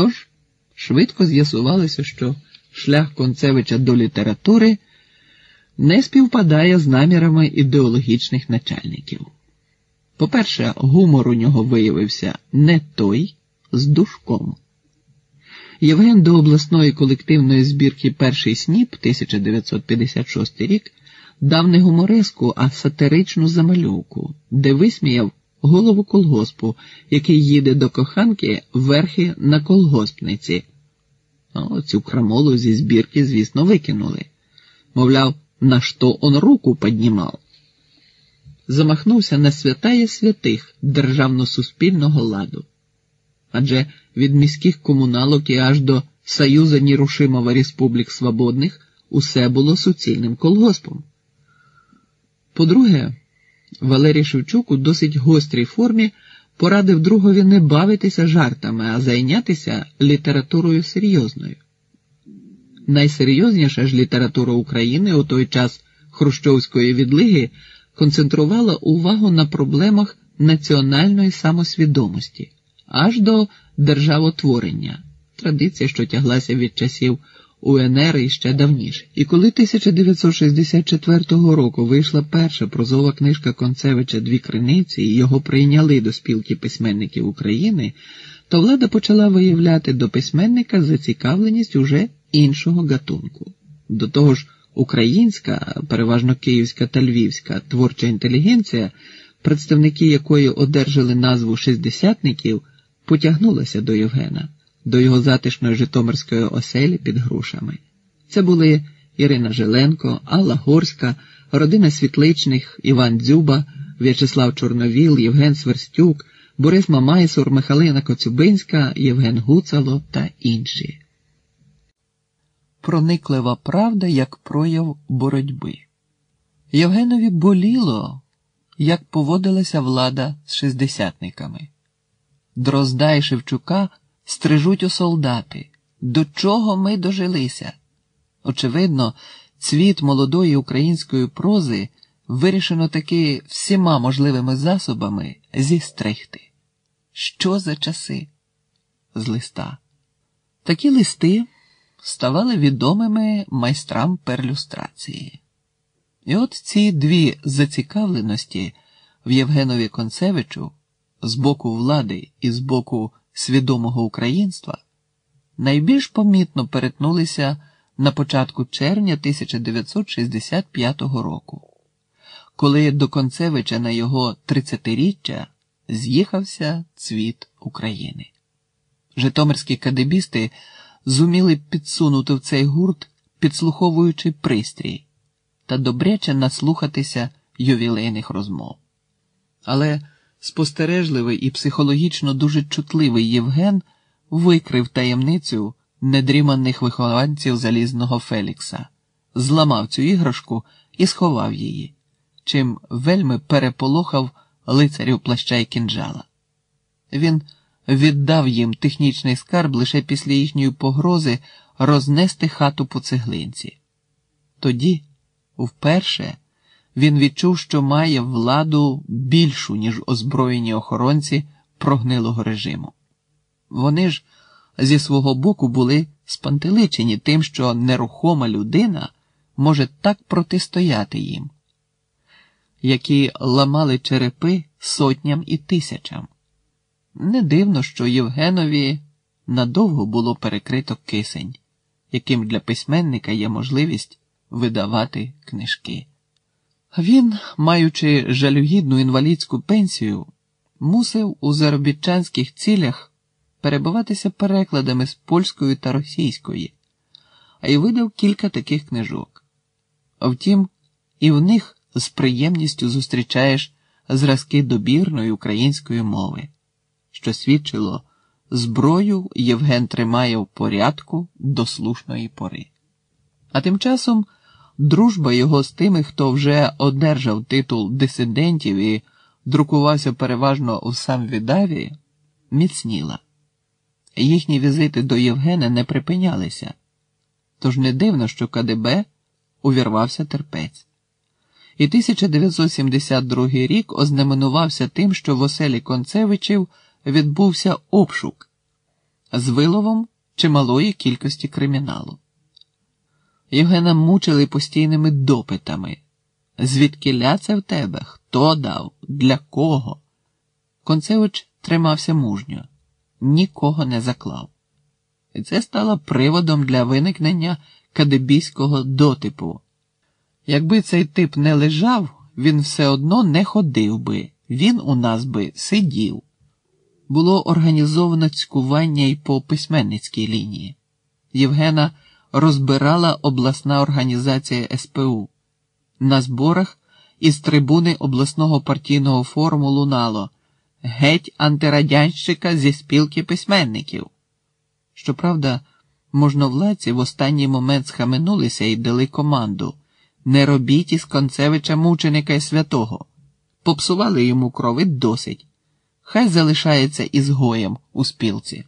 Тож швидко з'ясувалося, що шлях Концевича до літератури не співпадає з намірами ідеологічних начальників. По-перше, гумор у нього виявився не той з душком. Євген до обласної колективної збірки Перший сніп 1956 рік дав не гумореску, а сатиричну замальовку, де висміяв голову колгоспу, який їде до коханки верхи на колгоспниці. О, цю крамолу зі збірки, звісно, викинули. Мовляв, на що он руку піднімав. Замахнувся на святає святих державно-суспільного ладу. Адже від міських комуналок і аж до Союза Нерушимого Республік Свободних усе було суцільним колгоспом. По-друге, Валерій Шевчук у досить гострій формі порадив другові не бавитися жартами, а зайнятися літературою серйозною. Найсерйозніша ж література України у той час Хрущовської відлиги концентрувала увагу на проблемах національної самосвідомості аж до державотворення, традиція, що тяглася від часів УНР і ще давніше. І коли 1964 року вийшла перша прозова книжка Концевича Дві криниці і його прийняли до спілки письменників України, то влада почала виявляти до письменника зацікавленість уже іншого гатунку. До того ж, українська, переважно київська та львівська творча інтелігенція, представники якої одержали назву шістдесятників, потягнулася до Євгена до його затишної Житомирської оселі під грушами. Це були Ірина Жиленко, Алла Горська, родина Світличних, Іван Дзюба, В'ячеслав Чорновіл, Євген Сверстюк, Борис Мамайсур, Михалина Коцюбинська, Євген Гуцало та інші. Прониклива правда як прояв боротьби. Євгенові боліло, як поводилася влада з шістдесятниками. Дрозда Шевчука стрижуть у солдати. До чого ми дожилися? Очевидно, цвіт молодої української прози вирішено таки всіма можливими засобами зістригти. Що за часи? З листа. Такі листи ставали відомими майстрам перлюстрації. І от ці дві зацікавленості в Євгенові Концевичу з боку влади і з боку свідомого українства найбільш помітно перетнулися на початку червня 1965 року, коли до Концевича на його 30-річчя з'їхався цвіт України. Житомирські кадебісти зуміли підсунути в цей гурт, підслуховуючи пристрій та добряче наслухатися ювілейних розмов. Але спостережливий і психологічно дуже чутливий Євген викрив таємницю недріманих вихованців залізного Фелікса, зламав цю іграшку і сховав її, чим вельми переполохав лицарів плаща й кінжала. Він віддав їм технічний скарб лише після їхньої погрози рознести хату по цеглинці. Тоді, вперше, він відчув, що має владу більшу, ніж озброєні охоронці прогнилого режиму. Вони ж зі свого боку були спантеличені тим, що нерухома людина може так протистояти їм, які ламали черепи сотням і тисячам. Не дивно, що Євгенові надовго було перекрито кисень, яким для письменника є можливість видавати книжки. Він, маючи жалюгідну інвалідську пенсію, мусив у заробітчанських цілях перебуватися перекладами з польської та російської, а й видав кілька таких книжок. Втім, і в них з приємністю зустрічаєш зразки добірної української мови, що свідчило, зброю Євген тримає в порядку до слушної пори. А тим часом. Дружба його з тими, хто вже одержав титул дисидентів і друкувався переважно у самвідаві, міцніла. Їхні візити до Євгена не припинялися, тож не дивно, що КДБ увірвався терпець. І 1972 рік ознаменувався тим, що в оселі Концевичів відбувся обшук, з виловом чималої кількості криміналу. Євгена мучили постійними допитами. Звідки це в тебе? Хто дав? Для кого? Концевич тримався мужньо, нікого не заклав. І це стало приводом для виникнення кадебійського дотипу. Якби цей тип не лежав, він все одно не ходив би, він у нас би сидів. Було організовано цькування й по письменницькій лінії. Євгена розбирала обласна організація СПУ. На зборах із трибуни обласного партійного форуму лунало Геть антирадянщика зі спілки письменників. Щоправда, можновладці в останній момент схаменулися і дали команду не робіть із Концевича мученика й святого. Попсували йому крови досить. Хай залишається ізгоєм у спілці.